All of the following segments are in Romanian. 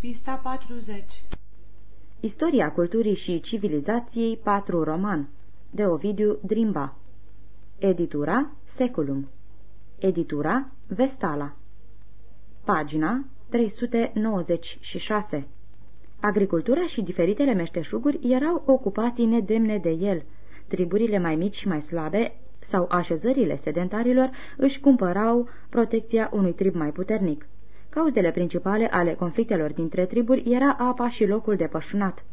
Pista 40 Istoria culturii și civilizației 4 roman de Ovidiu Drimba. Editura Seculum. Editura Vestala. Pagina 396 Agricultura și diferitele meșteșuguri erau ocupații nedemne de el. Triburile mai mici și mai slabe sau așezările sedentarilor își cumpărau protecția unui trib mai puternic. Cauzele principale ale conflictelor dintre triburi era apa și locul de pășunat.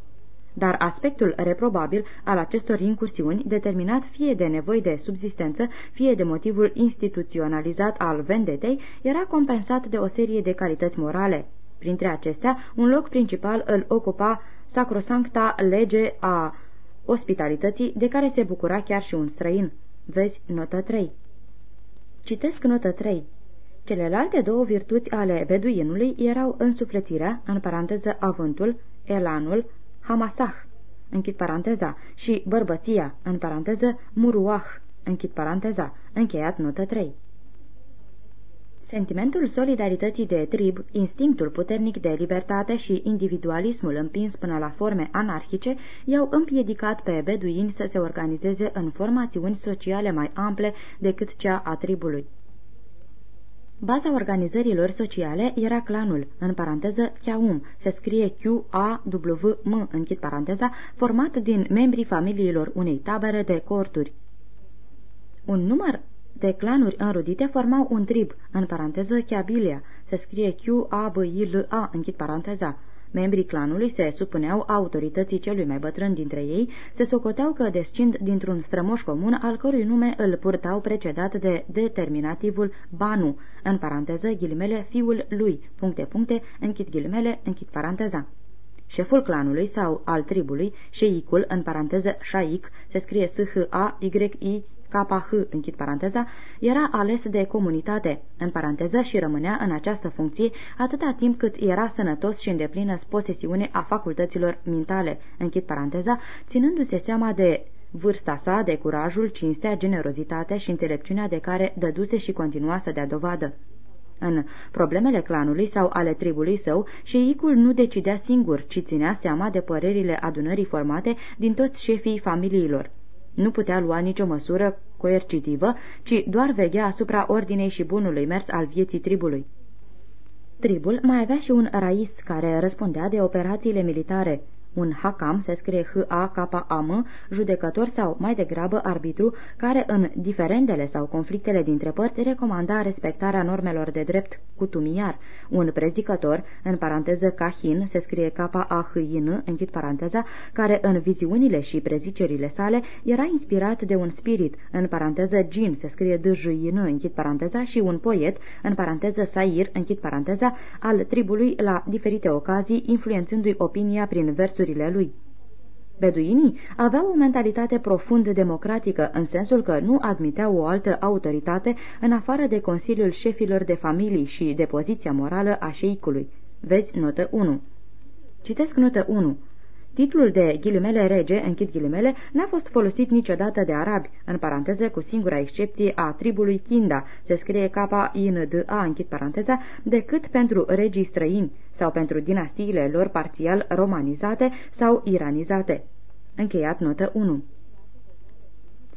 Dar aspectul reprobabil al acestor incursiuni, determinat fie de nevoi de subzistență, fie de motivul instituționalizat al vendetei, era compensat de o serie de calități morale. Printre acestea, un loc principal îl ocupa sacrosancta lege a ospitalității, de care se bucura chiar și un străin. Vezi notă 3. Citesc notă 3. Celelalte două virtuți ale beduinului erau însuflețirea, în paranteză avântul, elanul, hamasah, închid paranteza, și bărbăția, în paranteză muruah, închid paranteza, încheiat notă 3. Sentimentul solidarității de trib, instinctul puternic de libertate și individualismul împins până la forme anarhice i-au împiedicat pe beduini să se organizeze în formațiuni sociale mai ample decât cea a tribului. Baza organizărilor sociale era clanul, în paranteză Chiaum, se scrie Q-A-W-M, închid paranteza, format din membrii familiilor unei tabere de corturi. Un număr de clanuri înrudite formau un trib, în paranteză Chiabilia, se scrie Q-A-B-I-L-A, închid paranteza, Membrii clanului se supuneau autorității celui mai bătrân dintre ei, se socoteau că descind dintr-un strămoș comun al cărui nume îl purtau precedat de determinativul Banu, în paranteză ghilimele fiul lui, puncte puncte, închid ghilimele, închid paranteza. Șeful clanului sau al tribului, șeicul, în paranteză șaic, se scrie S-H-A-Y-I KH, închid paranteza, era ales de comunitate, în paranteză, și rămânea în această funcție atâta timp cât era sănătos și îndeplină posesiune a facultăților mintale, închid paranteza, ținându-se seama de vârsta sa, de curajul, cinstea, generozitatea și înțelepciunea de care dăduse și continua să dea dovadă. În problemele clanului sau ale tribului său, șeicul nu decidea singur, ci ținea seama de părerile adunării formate din toți șefii familiilor. Nu putea lua nicio măsură coercitivă, ci doar veghea asupra ordinei și bunului mers al vieții tribului. Tribul mai avea și un rais care răspundea de operațiile militare, un hakam se scrie H-A-K-A-M, judecător sau mai degrabă arbitru, care în diferendele sau conflictele dintre părți recomanda respectarea normelor de drept cutumiar. Un prezicător, în paranteză Kahin, se scrie K-A-H-I-N, închid paranteza, care în viziunile și prezicerile sale era inspirat de un spirit, în paranteză Jin, se scrie d j i n închid paranteza, și un poet, în paranteză Sair, închid paranteza, al tribului la diferite ocazii, influențându-i opinia prin versuri gândurile lui. Beduinii aveau o mentalitate profund democratică, în sensul că nu admiteau o altă autoritate în afară de Consiliul Șefilor de Familii și de poziția morală a șeicului. Vezi notă 1. Citesc notă 1. Titlul de ghilimele rege, închid ghilimele, n-a fost folosit niciodată de arabi, în paranteză cu singura excepție a tribului Kinda, se scrie K-I-N-D-A, închid paranteza, decât pentru regii străini sau pentru dinastiile lor parțial romanizate sau iranizate. Încheiat notă 1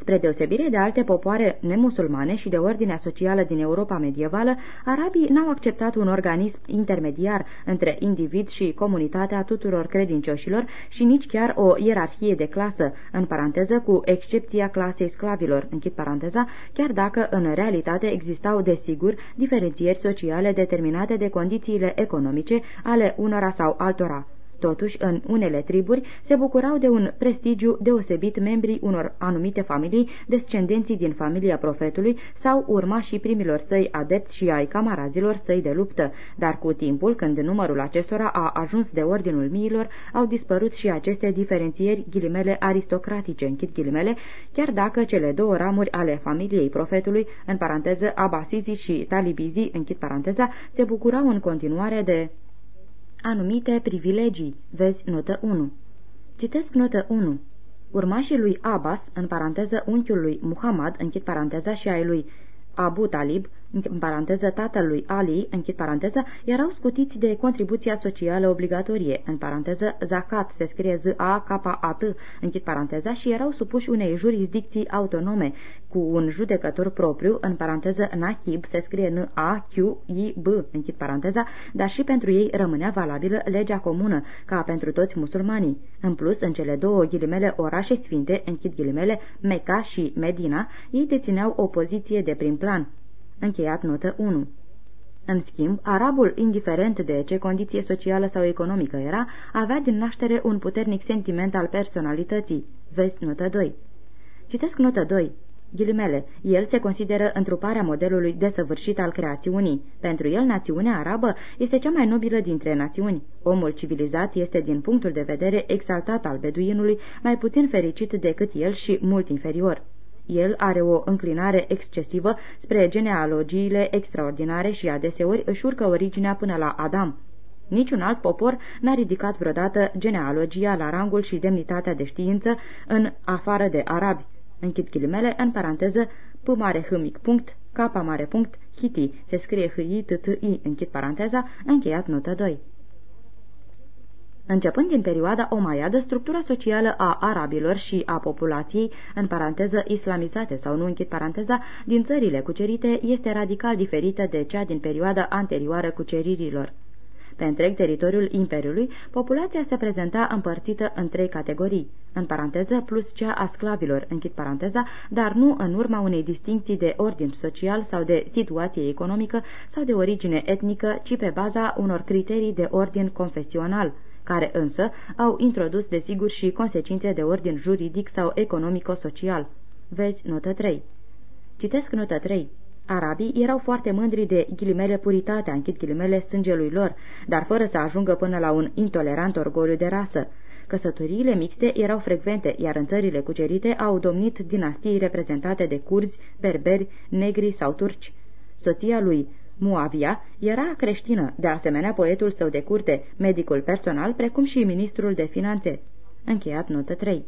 Spre deosebire de alte popoare nemusulmane și de ordinea socială din Europa medievală, arabii n-au acceptat un organism intermediar între individ și comunitatea tuturor credincioșilor și nici chiar o ierarhie de clasă, în paranteză cu excepția clasei sclavilor, închid paranteza, chiar dacă în realitate existau desigur diferențieri sociale determinate de condițiile economice ale unora sau altora. Totuși, în unele triburi se bucurau de un prestigiu deosebit membrii unor anumite familii, descendenții din familia profetului sau urmașii primilor săi adepți și ai camarazilor săi de luptă, dar cu timpul, când numărul acestora a ajuns de ordinul miilor, au dispărut și aceste diferențieri ghilimele aristocratice, închid ghilimele, chiar dacă cele două ramuri ale familiei profetului, în paranteză abasizii și talibizii, închid paranteza, se bucurau în continuare de anumite privilegii, vezi notă 1. Citesc notă 1. Urmașii lui Abbas, în paranteză unchiul lui Muhammad, închid paranteza, și ai lui Abu Talib, în paranteză tatălui Ali, închid paranteză, erau scutiți de contribuția socială obligatorie, în paranteză zakat, se scrie z a k a t închid paranteza, și erau supuși unei jurisdicții autonome, cu un judecător propriu, în paranteză Nahib, se scrie N-A-Q-I-B, închid paranteza, dar și pentru ei rămânea valabilă legea comună, ca pentru toți musulmanii. În plus, în cele două ghilimele orașe sfinte, închid ghilimele, Mecca și Medina, ei dețineau o poziție de prim plan. Încheiat notă 1. În schimb, arabul, indiferent de ce condiție socială sau economică era, avea din naștere un puternic sentiment al personalității. Vezi notă 2. Citesc notă 2. Ghilimele, el se consideră întruparea modelului desăvârșit al creațiunii. Pentru el, națiunea arabă este cea mai nobilă dintre națiuni. Omul civilizat este, din punctul de vedere exaltat al beduinului, mai puțin fericit decât el și mult inferior. El are o înclinare excesivă spre genealogiile extraordinare și adeseori își urcă originea până la Adam. Niciun alt popor n-a ridicat vreodată genealogia la rangul și demnitatea de știință în afară de arabi. Închid ghilimele, în paranteză, P mare H mic punct, K mare punct, Hiti, se scrie H I T T I, închid paranteza, încheiat notă 2. Începând din perioada omaiadă, structura socială a arabilor și a populației, în paranteză islamizate sau nu închid paranteza, din țările cucerite este radical diferită de cea din perioada anterioară cuceririlor. Pe întreg teritoriul Imperiului, populația se prezenta împărțită în trei categorii, în paranteză plus cea a sclavilor, închid paranteza, dar nu în urma unei distinții de ordin social sau de situație economică sau de origine etnică, ci pe baza unor criterii de ordin confesional – care însă au introdus desigur și consecințe de ordin juridic sau economico-social. Vezi notă 3. Citesc notă 3. Arabii erau foarte mândri de ghilimele puritatea, închid ghilimele sângelui lor, dar fără să ajungă până la un intolerant orgoliu de rasă. Căsătoriile mixte erau frecvente, iar în țările cucerite au domnit dinastii reprezentate de curzi, berberi, negri sau turci. Soția lui Muavia era creștină, de asemenea poetul său de curte, medicul personal, precum și ministrul de finanțe. Încheiat notă 3.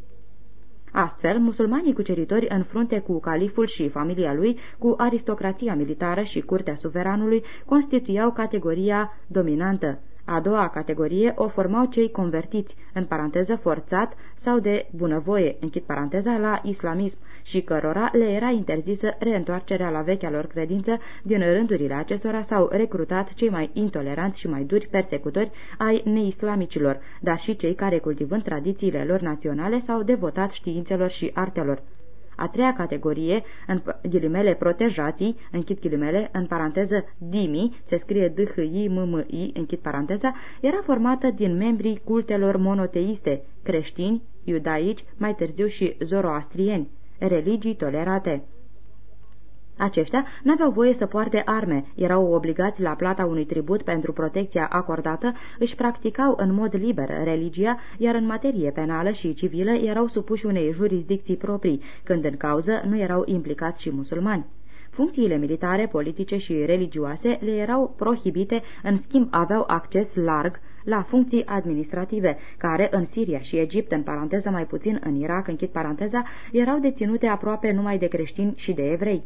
Astfel, musulmanii cuceritori în frunte cu califul și familia lui, cu aristocrația militară și curtea suveranului, constituiau categoria dominantă. A doua categorie o formau cei convertiți, în paranteză forțat sau de bunăvoie, închid paranteza, la islamism, și cărora le era interzisă reîntoarcerea la vechea lor credință, din rândurile acestora s-au recrutat cei mai intoleranți și mai duri persecutori ai neislamicilor, dar și cei care, cultivând tradițiile lor naționale, s-au devotat științelor și artelor. A treia categorie, în ghilimele protejații, închid ghilimele, în paranteză dimi, se scrie d h i m m i închid paranteza, era formată din membrii cultelor monoteiste, creștini, iudaici, mai târziu și zoroastrieni religii tolerate. Aceștia n-aveau voie să poarte arme, erau obligați la plata unui tribut pentru protecția acordată, își practicau în mod liber religia, iar în materie penală și civilă erau supuși unei jurisdicții proprii, când în cauză nu erau implicați și musulmani. Funcțiile militare, politice și religioase le erau prohibite, în schimb aveau acces larg la funcții administrative, care în Siria și Egipt, în paranteză mai puțin în Irak, închid paranteza, erau deținute aproape numai de creștini și de evrei.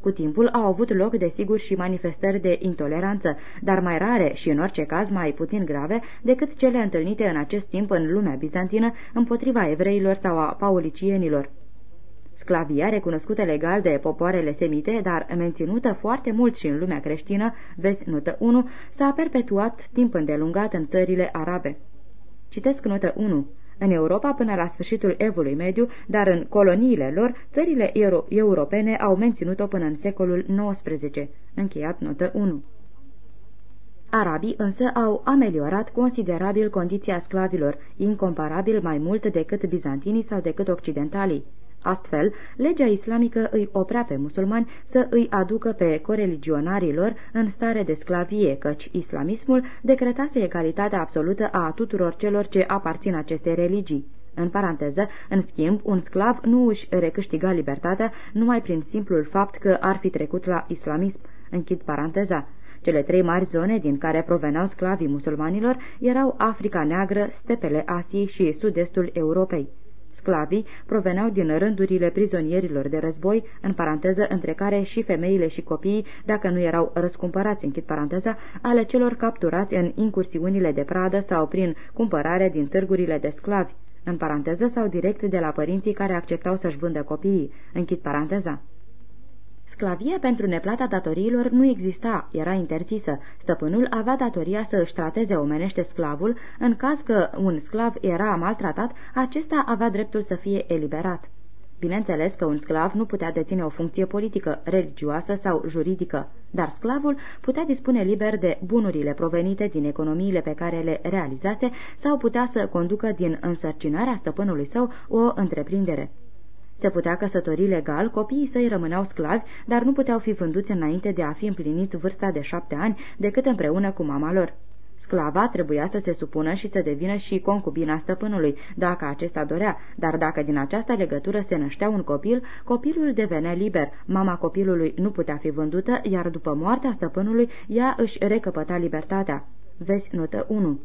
Cu timpul au avut loc, desigur, și manifestări de intoleranță, dar mai rare și, în orice caz, mai puțin grave decât cele întâlnite în acest timp în lumea bizantină împotriva evreilor sau a paulicienilor. Sclavia, recunoscută legal de popoarele semite, dar menținută foarte mult și în lumea creștină, vezi notă 1, s-a perpetuat timp îndelungat în țările arabe. Citesc notă 1. În Europa până la sfârșitul evului mediu, dar în coloniile lor, țările euro europene au menținut-o până în secolul XIX. Încheiat notă 1. Arabii însă au ameliorat considerabil condiția sclavilor, incomparabil mai mult decât bizantinii sau decât occidentalii. Astfel, legea islamică îi oprea pe musulmani să îi aducă pe coreligionarilor în stare de sclavie, căci islamismul decretase egalitatea absolută a tuturor celor ce aparțin acestei religii. În paranteză, în schimb, un sclav nu își recâștiga libertatea numai prin simplul fapt că ar fi trecut la islamism. Închid paranteza. Cele trei mari zone din care proveneau sclavii musulmanilor erau Africa Neagră, stepele Asiei și sud-estul Europei. Sclavii proveneau din rândurile prizonierilor de război, în paranteză între care și femeile și copiii, dacă nu erau răscumpărați, închid paranteza, ale celor capturați în incursiunile de pradă sau prin cumpărare din târgurile de sclavi, în paranteză sau direct de la părinții care acceptau să-și vândă copiii, închid paranteza. Sclavia pentru neplata datoriilor nu exista, era interzisă. Stăpânul avea datoria să își trateze omenește sclavul, în caz că un sclav era maltratat, acesta avea dreptul să fie eliberat. Bineînțeles că un sclav nu putea deține o funcție politică, religioasă sau juridică, dar sclavul putea dispune liber de bunurile provenite din economiile pe care le realizase sau putea să conducă din însărcinarea stăpânului său o întreprindere. Se putea căsători legal, copiii săi rămâneau sclavi, dar nu puteau fi vânduți înainte de a fi împlinit vârsta de șapte ani decât împreună cu mama lor. Sclava trebuia să se supună și să devină și concubina stăpânului, dacă acesta dorea, dar dacă din această legătură se năștea un copil, copilul devenea liber, mama copilului nu putea fi vândută, iar după moartea stăpânului, ea își recăpăta libertatea. Vezi notă 1.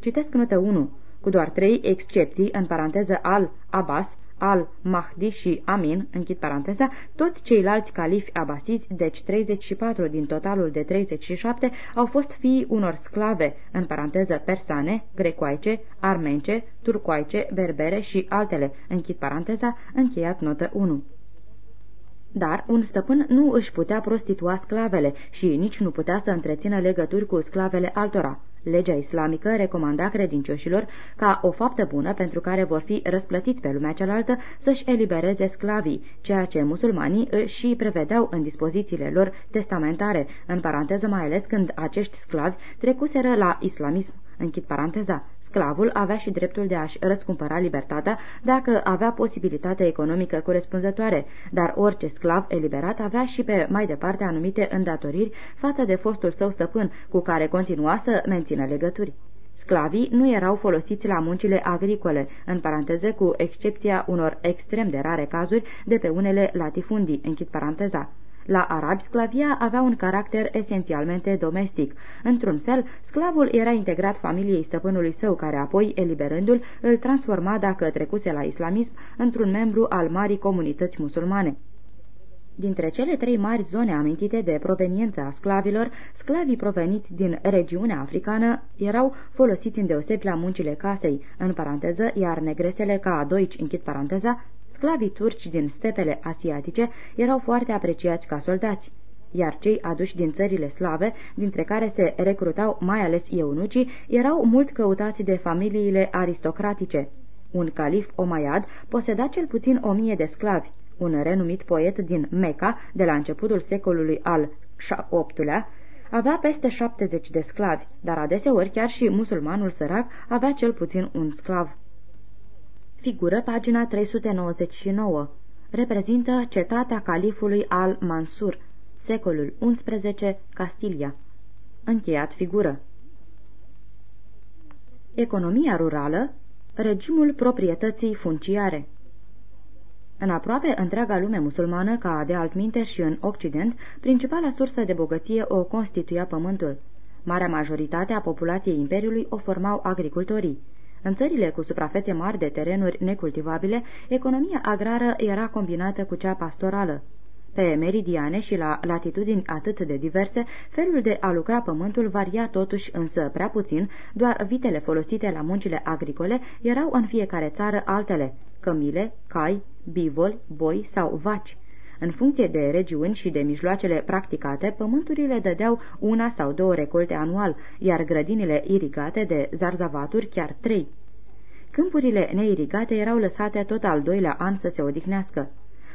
Citesc notă 1. Cu doar trei excepții, în paranteză al Abbas, al-Mahdi și Amin, închid paranteza, toți ceilalți califi abasizi, deci 34 din totalul de 37, au fost fii unor sclave, în paranteză persane, grecoaice, armence, turcoaice, berbere și altele, închid paranteza, încheiat notă 1. Dar un stăpân nu își putea prostitua sclavele și nici nu putea să întrețină legături cu sclavele altora. Legea islamică recomanda credincioșilor ca o faptă bună pentru care vor fi răsplătiți pe lumea cealaltă să-și elibereze sclavii, ceea ce musulmanii și prevedeau în dispozițiile lor testamentare, în paranteză mai ales când acești sclavi trecuseră la islamism. Închid paranteza. Sclavul avea și dreptul de a-și răscumpăra libertatea dacă avea posibilitatea economică corespunzătoare, dar orice sclav eliberat avea și pe mai departe anumite îndatoriri față de fostul său stăpân, cu care continua să mențină legături. Sclavii nu erau folosiți la muncile agricole, în paranteză cu excepția unor extrem de rare cazuri de pe unele latifundii, închid paranteza. La arabi, sclavia avea un caracter esențialmente domestic. Într-un fel, sclavul era integrat familiei stăpânului său, care apoi, eliberându-l, îl transforma, dacă trecuse la islamism, într-un membru al marii comunități musulmane. Dintre cele trei mari zone amintite de proveniență a sclavilor, sclavii proveniți din regiunea africană erau folosiți îndeosebi la muncile casei, în paranteză, iar negresele ca adoici, închid paranteza, Sclavii turci din stepele asiatice erau foarte apreciați ca soldați, iar cei aduși din țările slave, dintre care se recrutau mai ales eunucii, erau mult căutați de familiile aristocratice. Un calif omayad poseda cel puțin o mie de sclavi. Un renumit poet din Mecca, de la începutul secolului al VIII-lea, avea peste 70 de sclavi, dar adeseori chiar și musulmanul sărac avea cel puțin un sclav. Figură pagina 399. Reprezintă cetatea califului al-Mansur, secolul XI, Castilia. Încheiat figură. Economia rurală, regimul proprietății funciare. În aproape întreaga lume musulmană, ca de altminte și în Occident, principala sursă de bogăție o constituia pământul. Marea majoritate a populației Imperiului o formau agricultorii. În țările cu suprafețe mari de terenuri necultivabile, economia agrară era combinată cu cea pastorală. Pe meridiane și la latitudini atât de diverse, felul de a lucra pământul varia totuși însă prea puțin, doar vitele folosite la muncile agricole erau în fiecare țară altele, cămile, cai, bivoli, boi sau vaci. În funcție de regiuni și de mijloacele practicate, pământurile dădeau una sau două recolte anual, iar grădinile irigate de zarzavaturi chiar trei. Câmpurile neirigate erau lăsate tot al doilea an să se odihnească.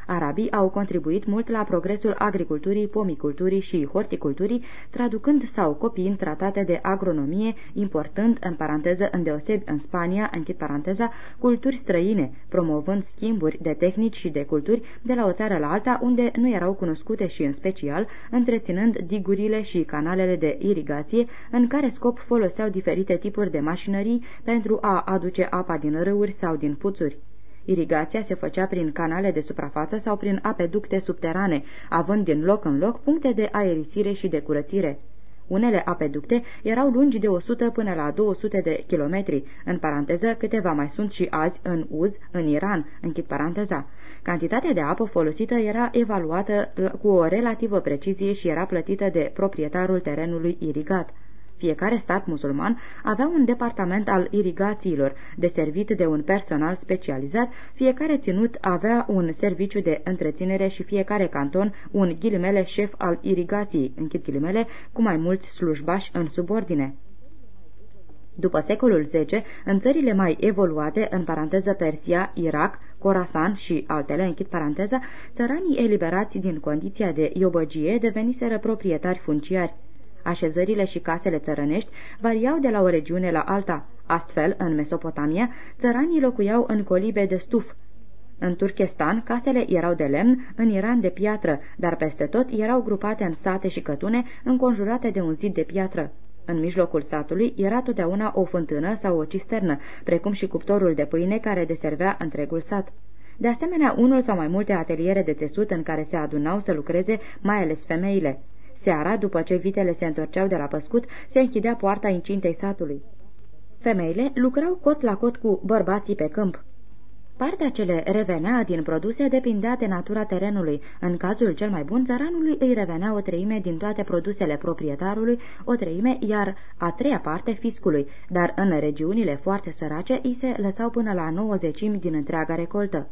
Arabii au contribuit mult la progresul agriculturii, pomiculturii și horticulturii, traducând sau copiind tratate de agronomie, importând, în paranteză, îndeosebi în Spania, închid paranteza, culturi străine, promovând schimburi de tehnici și de culturi de la o țară la alta unde nu erau cunoscute și în special, întreținând digurile și canalele de irigație, în care scop foloseau diferite tipuri de mașinării pentru a aduce apa din râuri sau din puțuri. Irigația se făcea prin canale de suprafață sau prin apeducte subterane, având din loc în loc puncte de aerisire și de curățire. Unele apeducte erau lungi de 100 până la 200 de kilometri, în paranteză câteva mai sunt și azi în uz în Iran, închid paranteza. Cantitatea de apă folosită era evaluată cu o relativă precizie și era plătită de proprietarul terenului irigat. Fiecare stat musulman avea un departament al irigațiilor, deservit de un personal specializat, fiecare ținut avea un serviciu de întreținere și fiecare canton un ghilimele șef al irigației, închid ghilimele, cu mai mulți slujbași în subordine. După secolul X, în țările mai evoluate, în paranteză Persia, Irak, Khorasan și altele, închid paranteza, țăranii eliberați din condiția de iobăgie deveniseră proprietari funciari. Așezările și casele țărănești variau de la o regiune la alta. Astfel, în Mesopotamia, țăranii locuiau în colibe de stuf. În Turkestan, casele erau de lemn, în Iran de piatră, dar peste tot erau grupate în sate și cătune, înconjurate de un zid de piatră. În mijlocul satului era totdeauna o fântână sau o cisternă, precum și cuptorul de pâine care deservea întregul sat. De asemenea, unul sau mai multe ateliere de țesut în care se adunau să lucreze mai ales femeile. Seara, după ce vitele se întorceau de la păscut, se închidea poarta incintei satului. Femeile lucrau cot la cot cu bărbații pe câmp. Partea ce le revenea din produse depindea de natura terenului. În cazul cel mai bun, țăranului îi revenea o treime din toate produsele proprietarului, o treime, iar a treia parte fiscului, dar în regiunile foarte sărace îi se lăsau până la 90 din întreaga recoltă.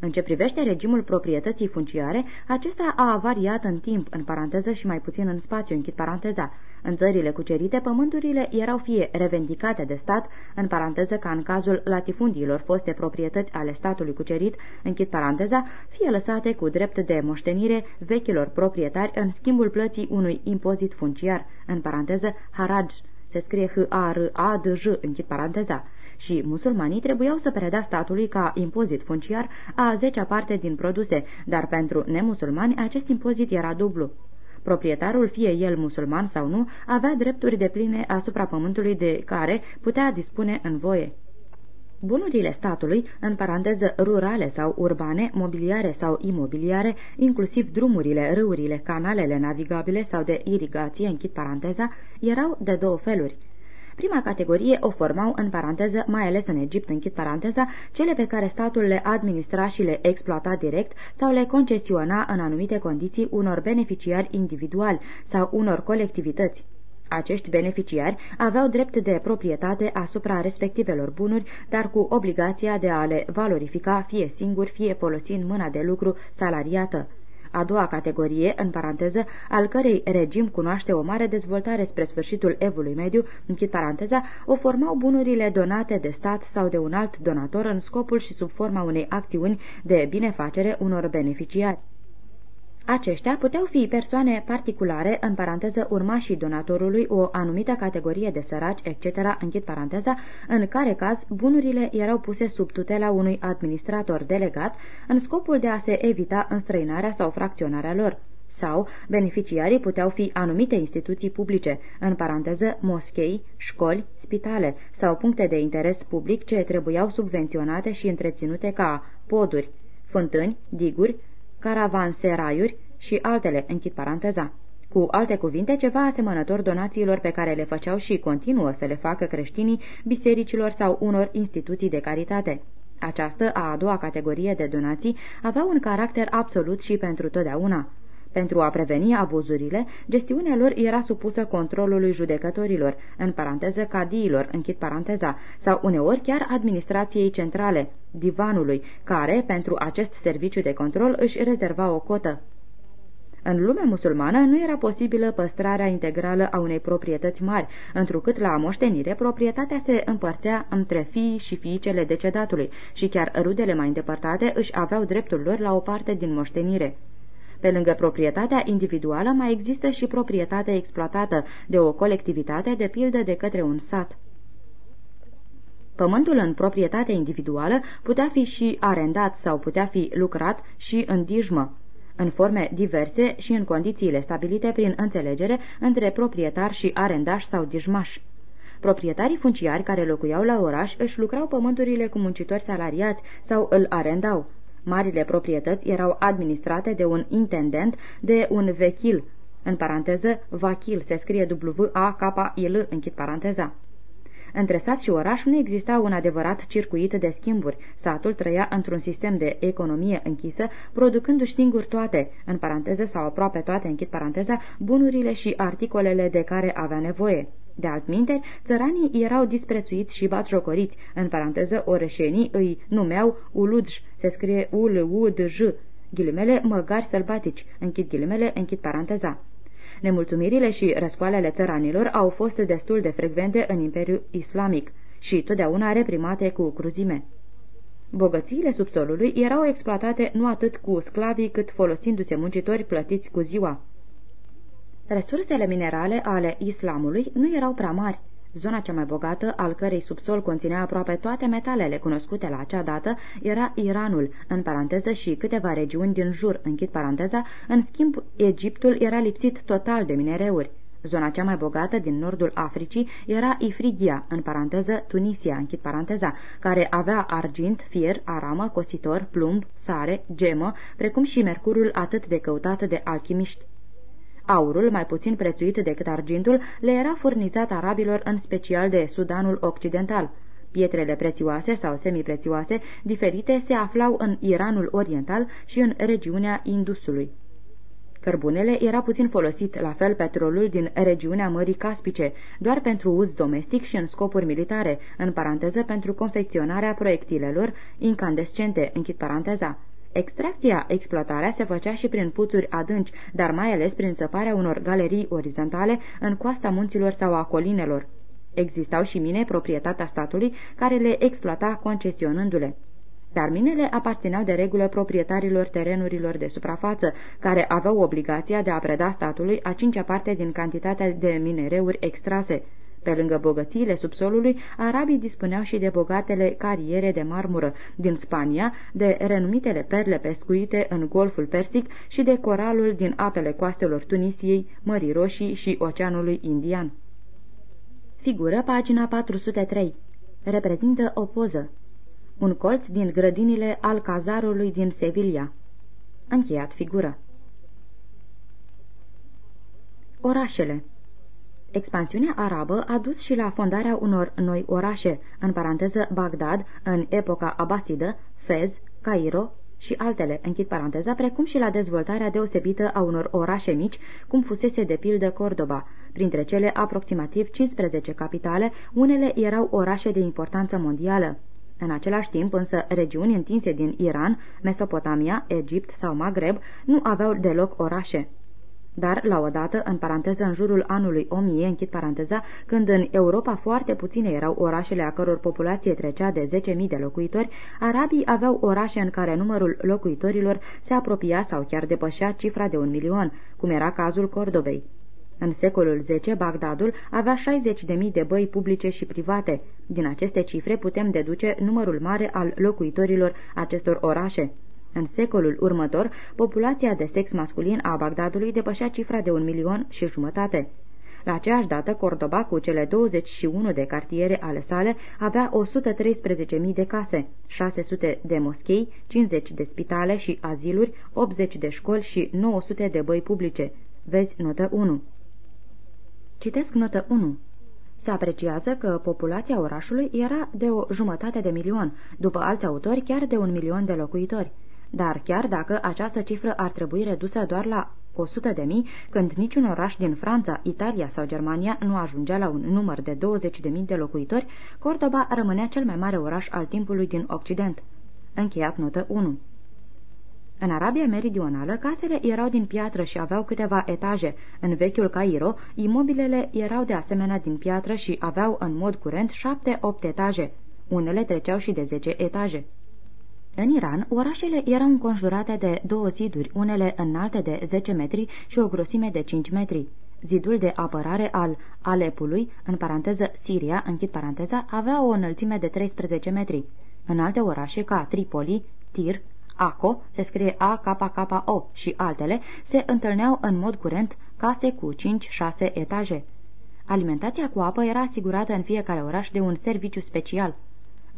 În ce privește regimul proprietății funciare, acesta a variat în timp, în paranteză și mai puțin în spațiu, închid paranteza. În țările cucerite, pământurile erau fie revendicate de stat, în paranteză ca în cazul latifundiilor foste proprietăți ale statului cucerit, închid paranteza, fie lăsate cu drept de moștenire vechilor proprietari în schimbul plății unui impozit funciar, în paranteză haraj, se scrie H-A-R-A-D-J, închid paranteza și musulmanii trebuiau să predea statului ca impozit funciar a zecea parte din produse, dar pentru nemusulmani acest impozit era dublu. Proprietarul, fie el musulman sau nu, avea drepturi de pline asupra pământului de care putea dispune în voie. Bunurile statului, în paranteză rurale sau urbane, mobiliare sau imobiliare, inclusiv drumurile, râurile, canalele navigabile sau de irigație, închid paranteza, erau de două feluri – Prima categorie o formau, în paranteză, mai ales în Egipt, închid paranteza, cele pe care statul le administra și le exploata direct sau le concesiona în anumite condiții unor beneficiari individuali sau unor colectivități. Acești beneficiari aveau drept de proprietate asupra respectivelor bunuri, dar cu obligația de a le valorifica fie singur, fie folosind mâna de lucru salariată a doua categorie, în paranteză, al cărei regim cunoaște o mare dezvoltare spre sfârșitul evului mediu, închid paranteza, o formau bunurile donate de stat sau de un alt donator în scopul și sub forma unei acțiuni de binefacere unor beneficiari. Aceștia puteau fi persoane particulare, în paranteză urmașii donatorului, o anumită categorie de săraci, etc., închid paranteza, în care caz bunurile erau puse sub tutela unui administrator delegat, în scopul de a se evita înstrăinarea sau fracționarea lor sau beneficiarii puteau fi anumite instituții publice, în paranteză moschei, școli, spitale sau puncte de interes public ce trebuiau subvenționate și întreținute ca poduri, fântâni, diguri, caravanseraiuri și altele, închid paranteza. Cu alte cuvinte, ceva asemănător donațiilor pe care le făceau și continuă să le facă creștinii bisericilor sau unor instituții de caritate. Această, a doua categorie de donații, avea un caracter absolut și pentru totdeauna. Pentru a preveni abuzurile, gestiunea lor era supusă controlului judecătorilor, în paranteză cadiilor, închid paranteza, sau uneori chiar administrației centrale, divanului, care, pentru acest serviciu de control, își rezerva o cotă. În lumea musulmană nu era posibilă păstrarea integrală a unei proprietăți mari, întrucât la moștenire proprietatea se împărțea între fii și fiicele decedatului și chiar rudele mai îndepărtate își aveau dreptul lor la o parte din moștenire. Pe lângă proprietatea individuală mai există și proprietatea exploatată de o colectivitate, de pildă de către un sat. Pământul în proprietate individuală putea fi și arendat sau putea fi lucrat și în dijmă, în forme diverse și în condițiile stabilite prin înțelegere între proprietar și arendaș sau dijmaș. Proprietarii funciari care locuiau la oraș își lucrau pământurile cu muncitori salariați sau îl arendau. Marile proprietăți erau administrate de un intendent, de un vechil, În paranteză, Vachil se scrie W-A-K-I-L, închid paranteza. Între sat și oraș nu exista un adevărat circuit de schimburi. Satul trăia într-un sistem de economie închisă, producându-și singur toate, în paranteză sau aproape toate, închid paranteza, bunurile și articolele de care avea nevoie. De altminte, țăranii erau disprețuiți și batjocoriți, în paranteză orășenii îi numeau uludj, se scrie u l u d j ghilimele măgari sălbatici, închid ghilimele, închid paranteza. Nemulțumirile și răscoalele țăranilor au fost destul de frecvente în Imperiul Islamic și totdeauna reprimate cu cruzime. Bogățiile subsolului erau exploatate nu atât cu sclavii cât folosindu-se muncitori plătiți cu ziua. Resursele minerale ale islamului nu erau prea mari. Zona cea mai bogată, al cărei subsol conținea aproape toate metalele cunoscute la acea dată, era Iranul, în paranteză și câteva regiuni din jur, închid paranteza, în schimb Egiptul era lipsit total de minereuri. Zona cea mai bogată din nordul Africii era Ifrigia, în paranteză Tunisia, închid paranteza, care avea argint, fier, aramă, cositor, plumb, sare, gemă, precum și mercurul atât de căutat de alchimiști. Aurul, mai puțin prețuit decât argintul, le era furnizat arabilor în special de Sudanul Occidental. Pietrele prețioase sau semiprețioase, diferite, se aflau în Iranul Oriental și în regiunea Indusului. Cărbunele era puțin folosit, la fel petrolul din regiunea Mării Caspice, doar pentru uz domestic și în scopuri militare, în paranteză pentru confecționarea proiectilelor incandescente, închid paranteza. Extracția, exploatarea se făcea și prin puțuri adânci, dar mai ales prin săparea unor galerii orizontale în coasta munților sau a colinelor. Existau și mine proprietatea statului care le exploata concesionându-le. Dar minele aparțineau de regulă proprietarilor terenurilor de suprafață, care aveau obligația de a preda statului a cincea parte din cantitatea de minereuri extrase. Pe lângă bogățiile subsolului, arabii dispuneau și de bogatele cariere de marmură din Spania, de renumitele perle pescuite în Golful Persic și de coralul din apele coastelor Tunisiei, Mării Roșii și Oceanului Indian. Figură pagina 403. Reprezintă o poză. Un colț din grădinile al cazarului din Sevilla. Încheiat figură. Orașele Expansiunea arabă a dus și la fondarea unor noi orașe, în paranteză Bagdad, în epoca abasidă, Fez, Cairo și altele, închid paranteza, precum și la dezvoltarea deosebită a unor orașe mici, cum fusese de pildă Cordoba. Printre cele aproximativ 15 capitale, unele erau orașe de importanță mondială. În același timp, însă, regiuni întinse din Iran, Mesopotamia, Egipt sau Maghreb nu aveau deloc orașe. Dar, la o dată, în paranteză, în jurul anului 1000, închid paranteza, când în Europa foarte puține erau orașele a căror populație trecea de 10.000 de locuitori, arabii aveau orașe în care numărul locuitorilor se apropia sau chiar depășea cifra de un milion, cum era cazul Cordovei. În secolul X, Bagdadul avea 60.000 de băi publice și private. Din aceste cifre putem deduce numărul mare al locuitorilor acestor orașe. În secolul următor, populația de sex masculin a Bagdadului depășea cifra de un milion și jumătate. La aceeași dată, Cordoba, cu cele 21 de cartiere ale sale, avea 113.000 de case, 600 de moschei, 50 de spitale și aziluri, 80 de școli și 900 de băi publice. Vezi notă 1. Citesc notă 1. Se apreciază că populația orașului era de o jumătate de milion, după alți autori chiar de un milion de locuitori. Dar chiar dacă această cifră ar trebui redusă doar la 100 de mii, când niciun oraș din Franța, Italia sau Germania nu ajungea la un număr de 20 de mii de locuitori, Cordoba rămânea cel mai mare oraș al timpului din Occident. Încheiat notă 1 în Arabia Meridională, casele erau din piatră și aveau câteva etaje. În vechiul Cairo, imobilele erau de asemenea din piatră și aveau în mod curent șapte-opt etaje. Unele treceau și de zece etaje. În Iran, orașele erau înconjurate de două ziduri, unele înalte de 10 metri și o grosime de 5 metri. Zidul de apărare al Alepului, în paranteză Siria, închid paranteza, avea o înălțime de 13 metri. În alte orașe, ca Tripoli, Tir, Aco, se scrie A-K-K-O și altele, se întâlneau în mod curent case cu 5-6 etaje. Alimentația cu apă era asigurată în fiecare oraș de un serviciu special –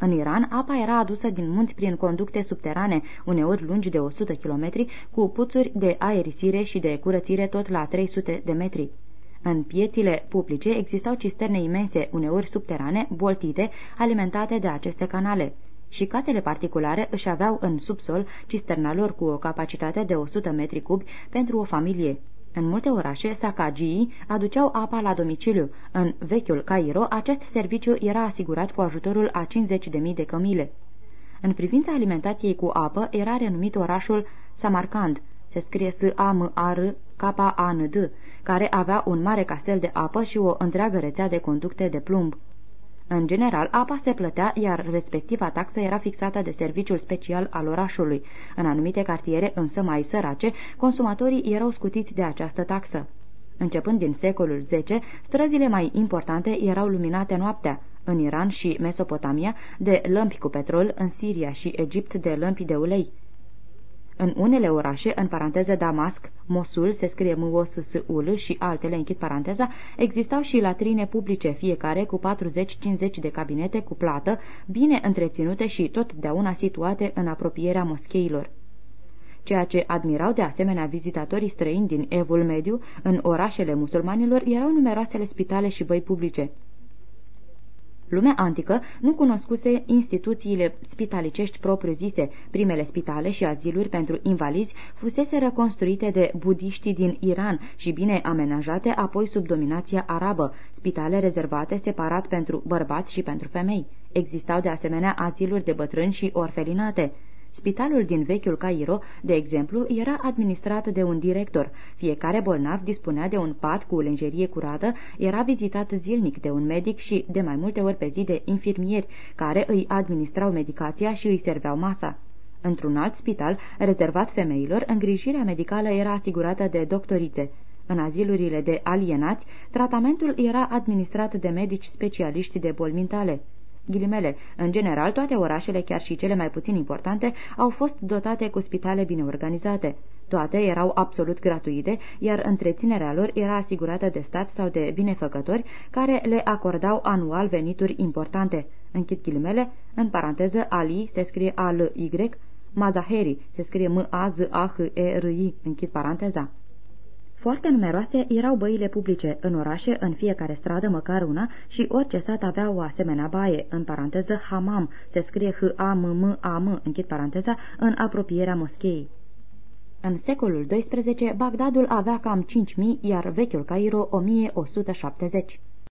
În Iran, apa era adusă din munți prin conducte subterane, uneori lungi de 100 km, cu puțuri de aerisire și de curățire tot la 300 de metri. În piețile publice existau cisterne imense, uneori subterane, boltite, alimentate de aceste canale. Și casele particulare își aveau în subsol cisterna lor cu o capacitate de 100 metri cubi pentru o familie. În multe orașe, sacagii aduceau apa la domiciliu. În vechiul Cairo, acest serviciu era asigurat cu ajutorul a 50.000 de cămile. În privința alimentației cu apă, era renumit orașul Samarkand, se scrie S-A-M-A-R-K-A-N-D, care avea un mare castel de apă și o întreagă rețea de conducte de plumb. În general, apa se plătea, iar respectiva taxă era fixată de serviciul special al orașului. În anumite cartiere, însă mai sărace, consumatorii erau scutiți de această taxă. Începând din secolul X, străzile mai importante erau luminate noaptea, în Iran și Mesopotamia, de lămpi cu petrol, în Siria și Egipt de lămpi de ulei. În unele orașe, în paranteză Damasc, Mosul, se scrie m o s s u l și altele, închid paranteza, existau și latrine publice, fiecare cu 40-50 de cabinete cu plată, bine întreținute și totdeauna situate în apropierea moscheilor ceea ce admirau de asemenea vizitatorii străini din Evul Mediu, în orașele musulmanilor erau numeroasele spitale și băi publice. Lumea antică nu cunoscuse instituțiile spitalicești propriu-zise. Primele spitale și aziluri pentru invalizi fusese reconstruite de budiștii din Iran și bine amenajate apoi sub dominația arabă, spitale rezervate separat pentru bărbați și pentru femei. Existau de asemenea aziluri de bătrâni și orfelinate. Spitalul din vechiul Cairo, de exemplu, era administrat de un director. Fiecare bolnav dispunea de un pat cu lenjerie curată, era vizitat zilnic de un medic și de mai multe ori pe zi de infirmieri, care îi administrau medicația și îi serveau masa. Într-un alt spital, rezervat femeilor, îngrijirea medicală era asigurată de doctorițe. În azilurile de alienați, tratamentul era administrat de medici specialiști de boli mentale. Ghilimele, în general, toate orașele, chiar și cele mai puțin importante, au fost dotate cu spitale bine organizate. Toate erau absolut gratuite, iar întreținerea lor era asigurată de stat sau de binefăcători, care le acordau anual venituri importante. Închid ghilimele, în paranteză, Ali se scrie A-L-Y, Mazaheri se scrie M-A-Z-A-H-E-R-I, închid paranteza. Foarte numeroase erau băile publice în orașe, în fiecare stradă măcar una și orice sat avea o asemenea baie, în paranteză hamam, se scrie H-A-M-M-A-M, închid paranteza, în apropierea moscheii. În secolul XII, Bagdadul avea cam 5.000, iar vechiul Cairo 1.170.